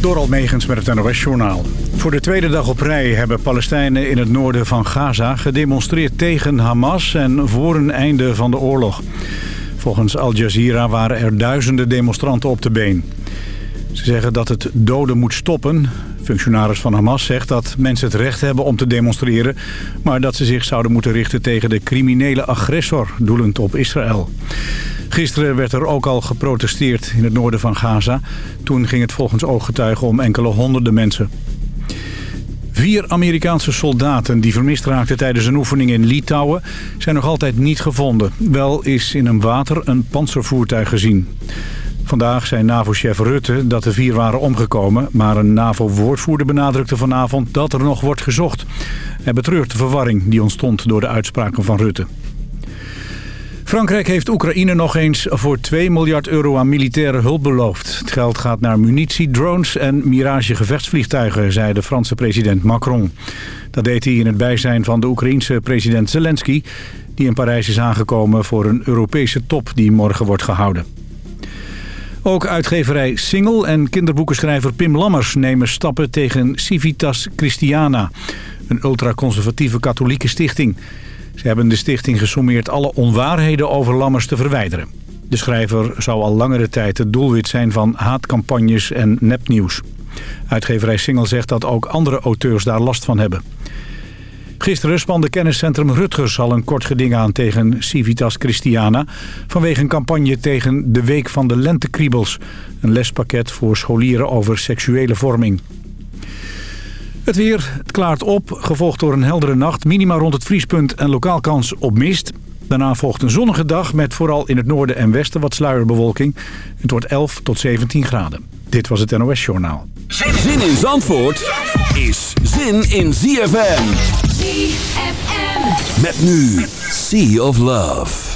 Door Megens met het NOS-journaal. Voor de tweede dag op rij hebben Palestijnen in het noorden van Gaza gedemonstreerd tegen Hamas en voor een einde van de oorlog. Volgens Al Jazeera waren er duizenden demonstranten op de been. Ze zeggen dat het doden moet stoppen. Functionaris van Hamas zegt dat mensen het recht hebben om te demonstreren... maar dat ze zich zouden moeten richten tegen de criminele agressor, doelend op Israël. Gisteren werd er ook al geprotesteerd in het noorden van Gaza. Toen ging het volgens ooggetuigen om enkele honderden mensen. Vier Amerikaanse soldaten die vermist raakten tijdens een oefening in Litouwen... zijn nog altijd niet gevonden. Wel is in een water een panzervoertuig gezien. Vandaag zei NAVO-chef Rutte dat de vier waren omgekomen... maar een NAVO-woordvoerder benadrukte vanavond dat er nog wordt gezocht. Hij betreurt de verwarring die ontstond door de uitspraken van Rutte. Frankrijk heeft Oekraïne nog eens voor 2 miljard euro aan militaire hulp beloofd. Het geld gaat naar munitie, drones en Mirage gevechtsvliegtuigen, zei de Franse president Macron. Dat deed hij in het bijzijn van de Oekraïense president Zelensky... die in Parijs is aangekomen voor een Europese top die morgen wordt gehouden. Ook uitgeverij Single en kinderboekenschrijver Pim Lammers nemen stappen tegen Civitas Christiana... een ultraconservatieve katholieke stichting... Ze hebben de stichting gesommeerd alle onwaarheden over Lammers te verwijderen. De schrijver zou al langere tijd het doelwit zijn van haatcampagnes en nepnieuws. Uitgeverij Singel zegt dat ook andere auteurs daar last van hebben. Gisteren spande kenniscentrum Rutgers al een kort geding aan tegen Civitas Christiana... vanwege een campagne tegen de Week van de Lentekriebels... een lespakket voor scholieren over seksuele vorming. Het weer, het klaart op, gevolgd door een heldere nacht. Minima rond het vriespunt en lokaal kans op mist. Daarna volgt een zonnige dag met vooral in het noorden en westen wat sluierbewolking. Het wordt 11 tot 17 graden. Dit was het NOS Journaal. Zin in Zandvoort is zin in ZFM. Met nu Sea of Love.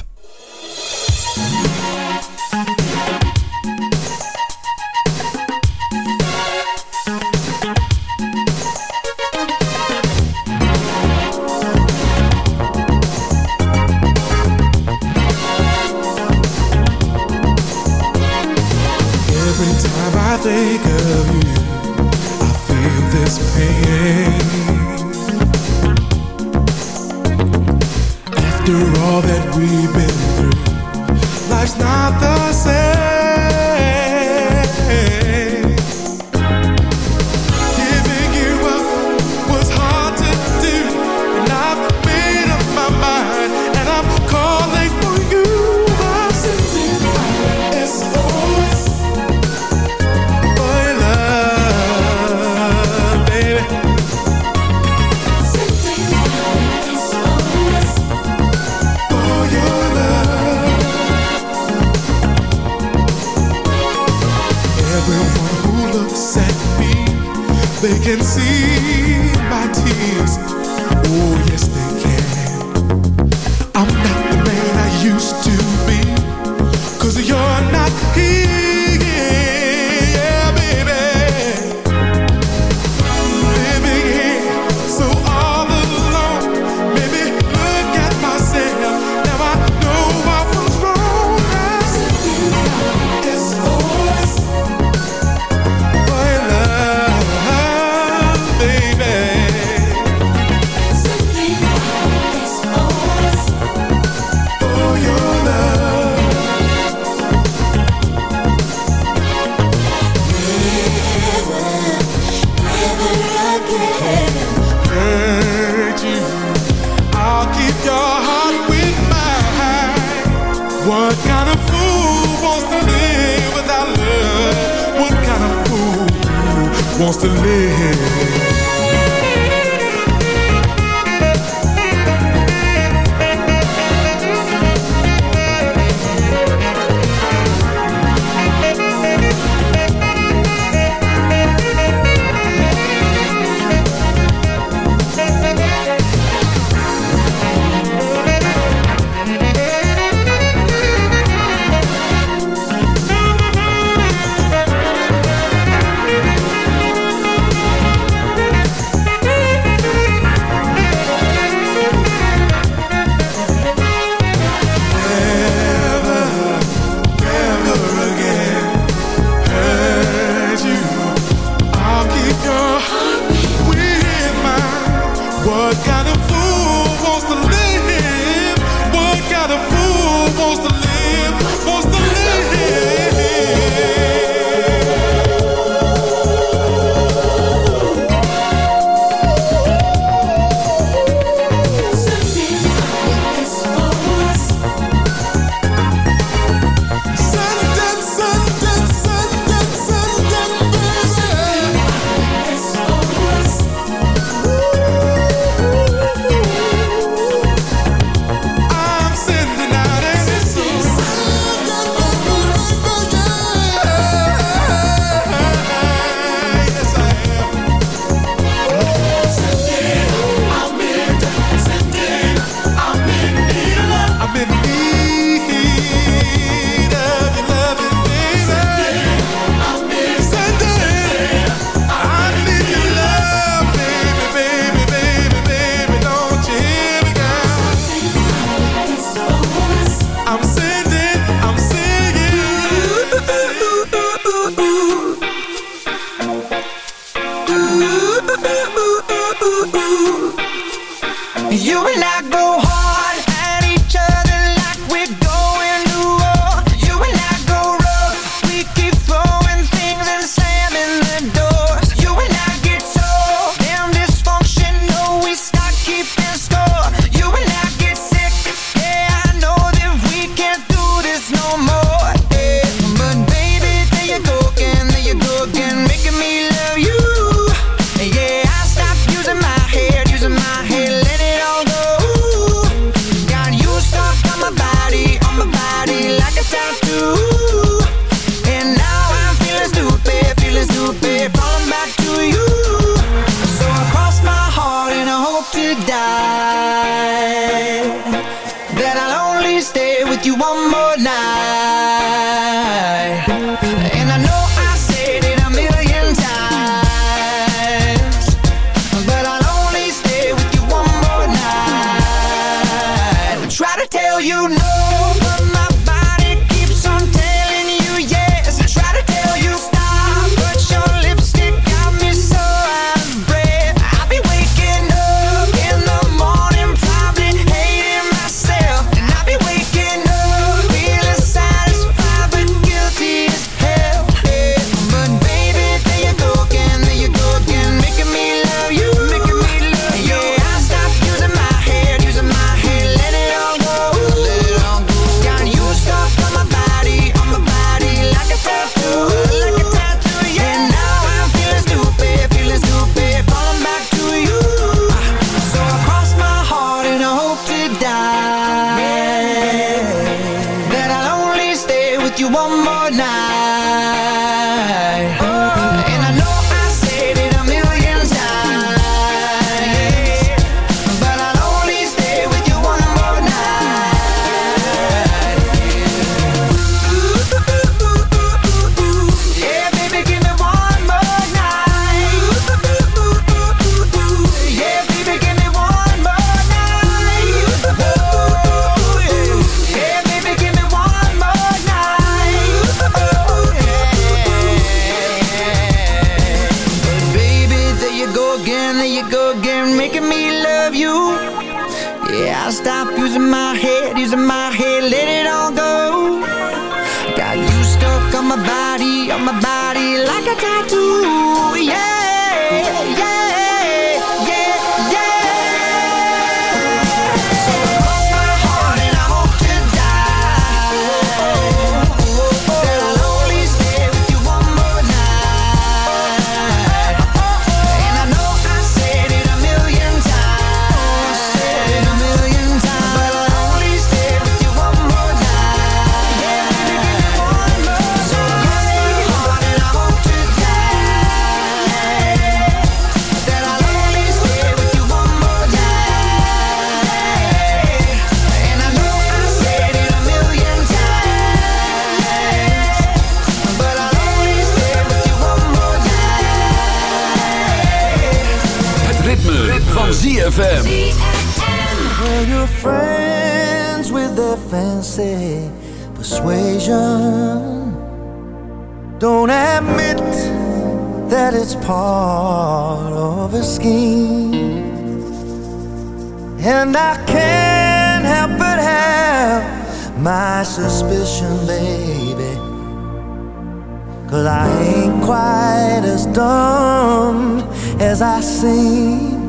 Quite as dumb as I seem.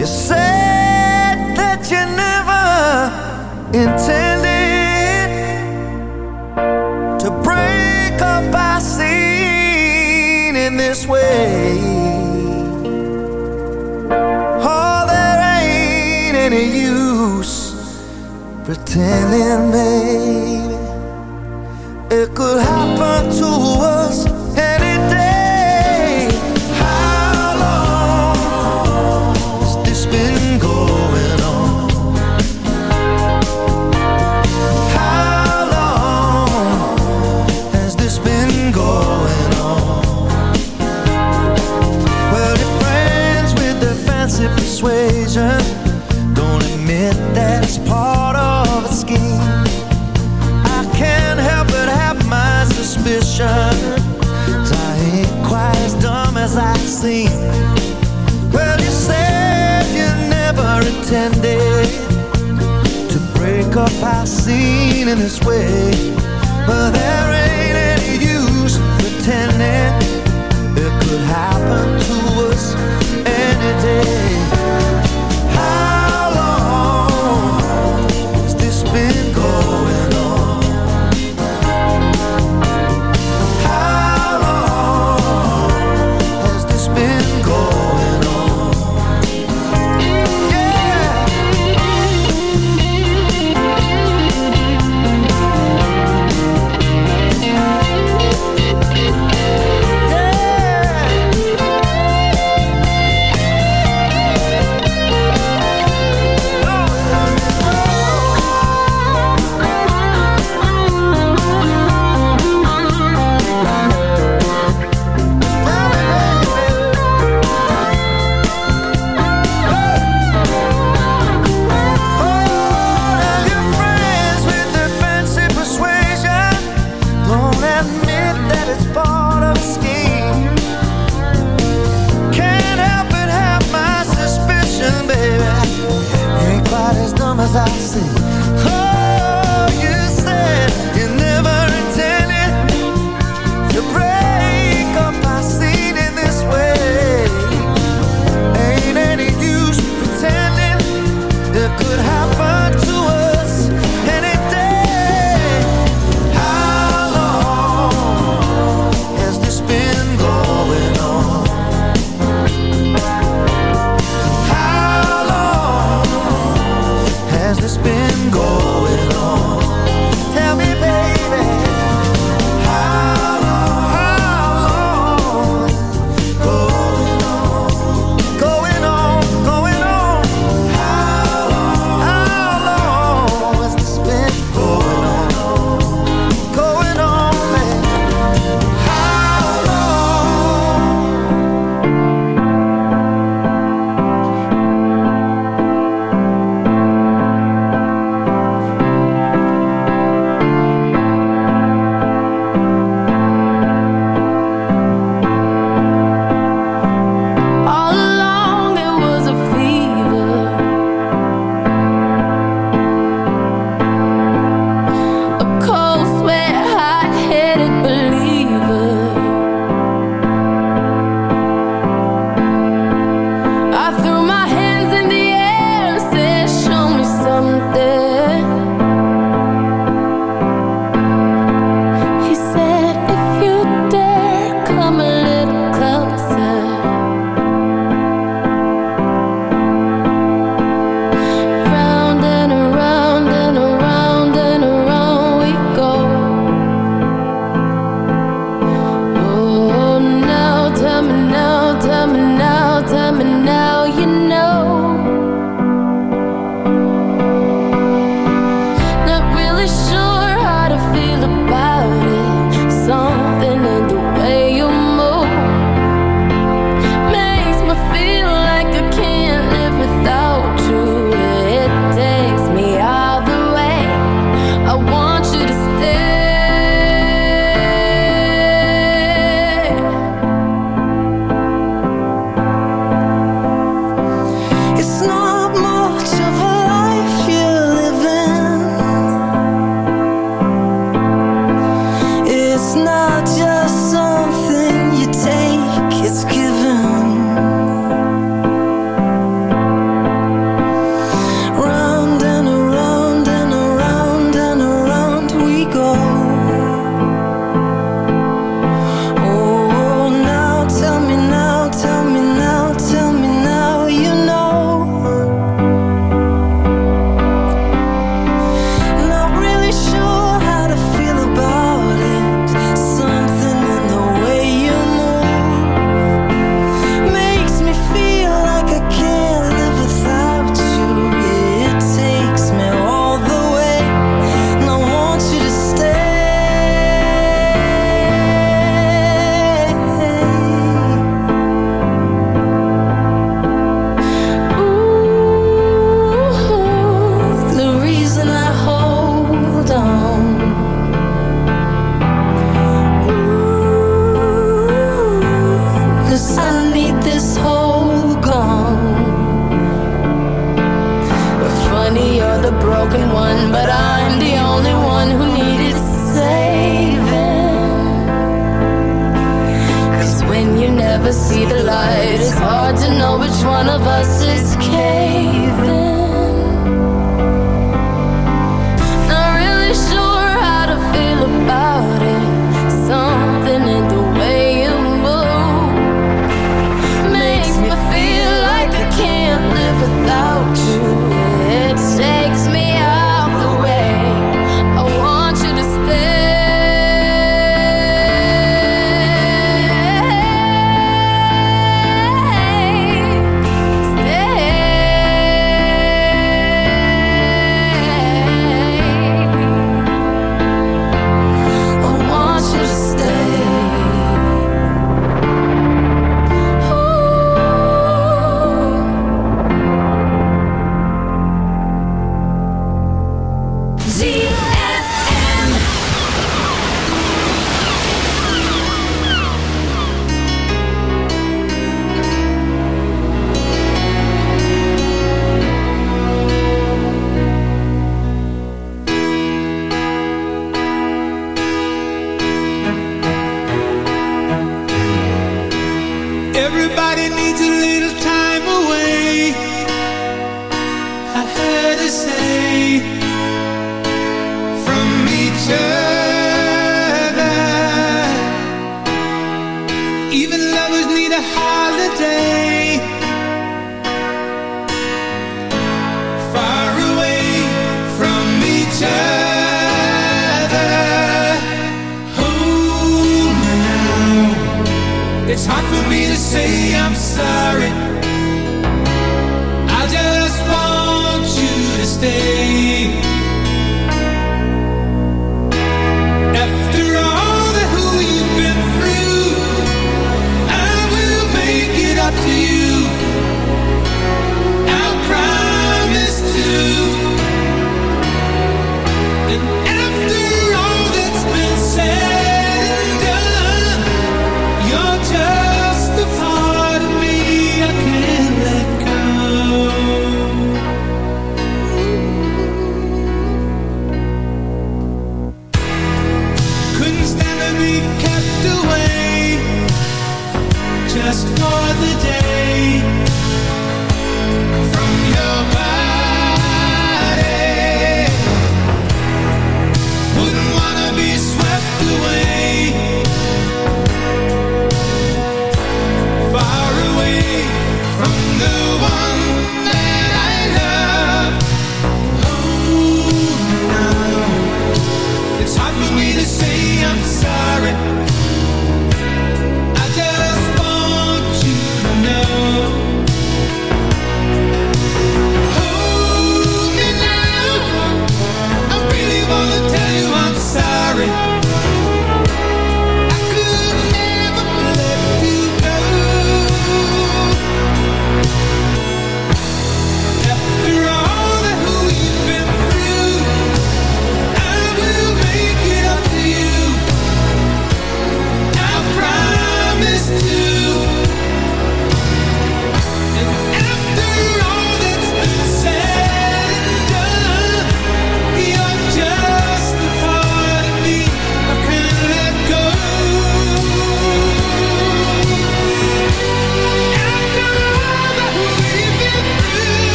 You said that you never intended to break up our scene in this way. Oh, there ain't any use pretending, ain't quite as dumb as I seem. Well, you said you never intended to break up our scene in this way. But there ain't any use pretending it could happen to us any day.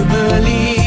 you believe.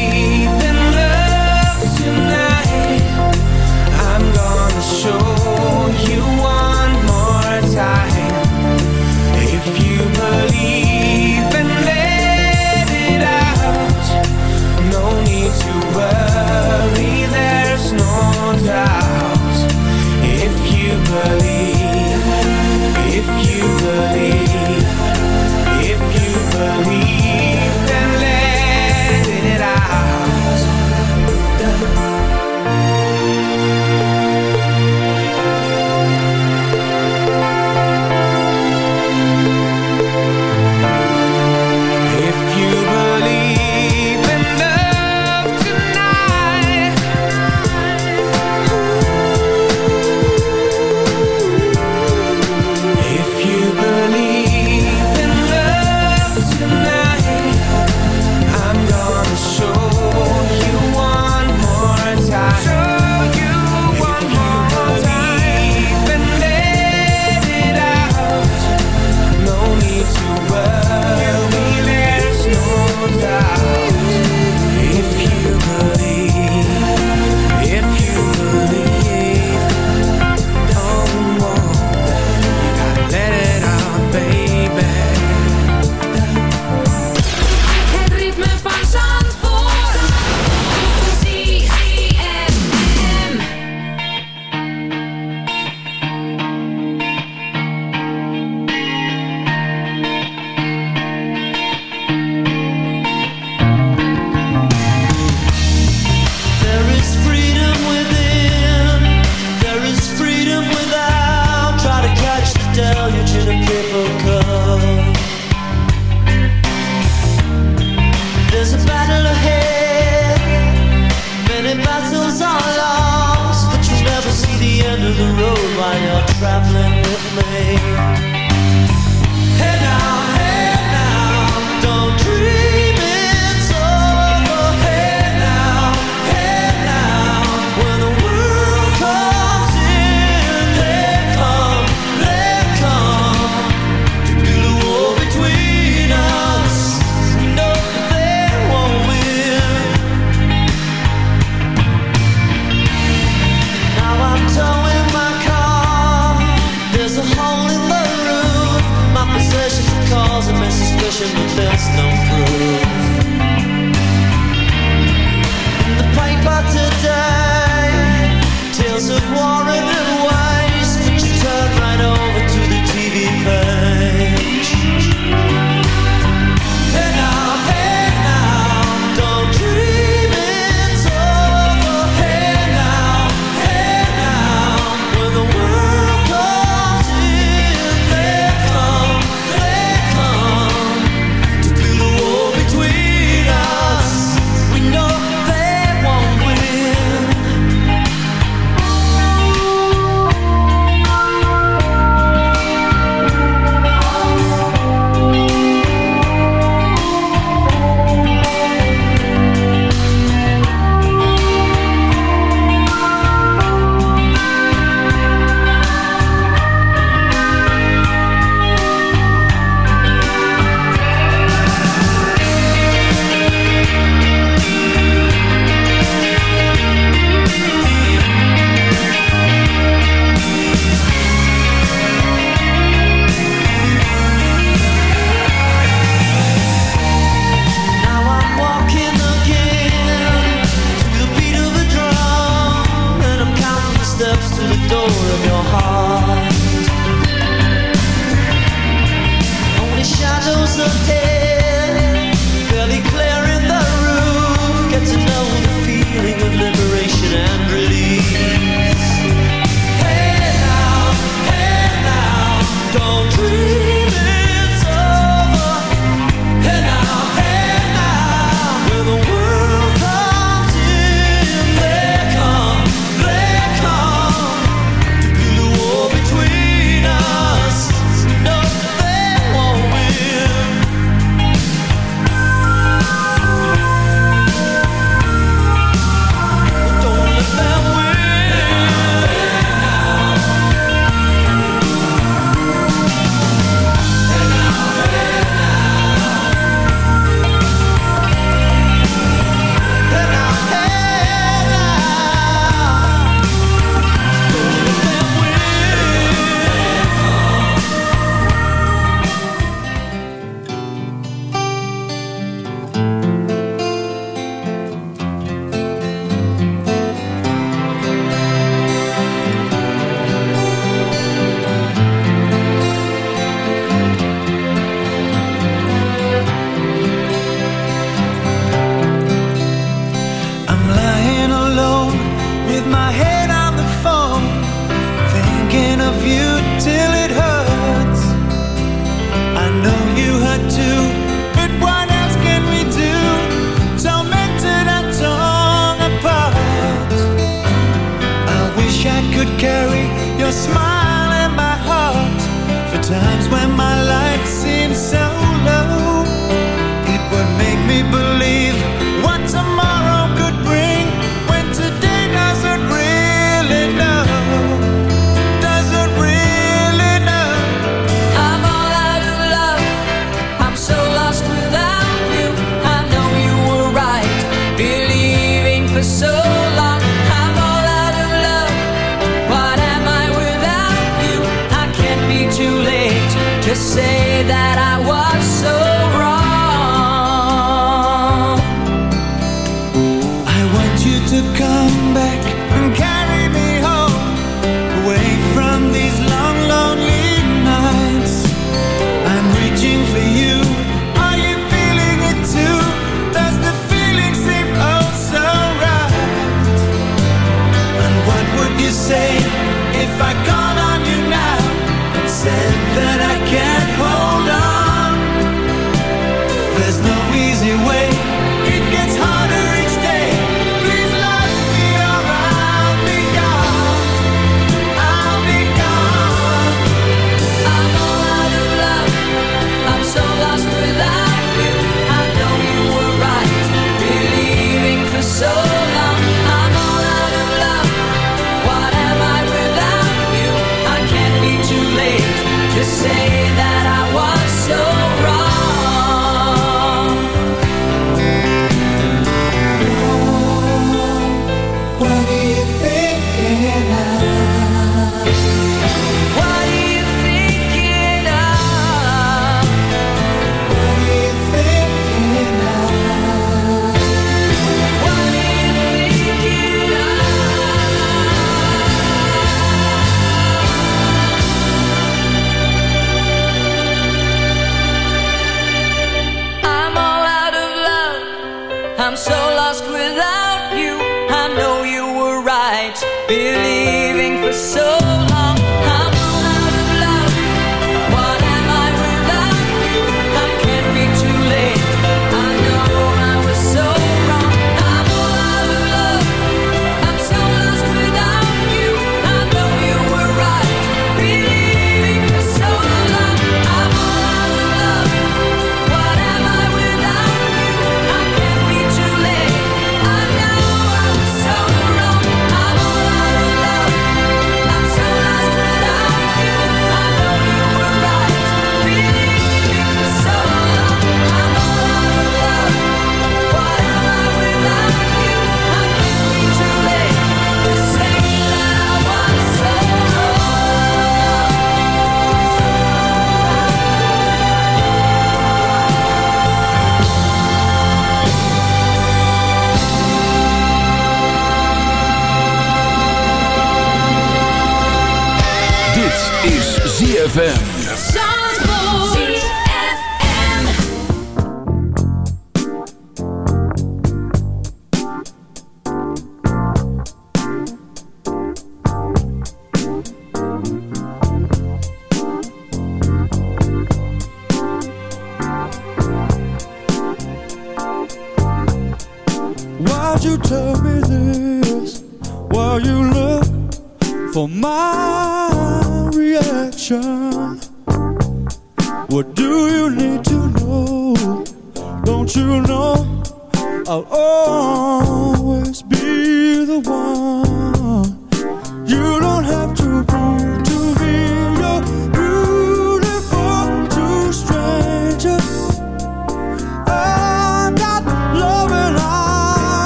ZFM.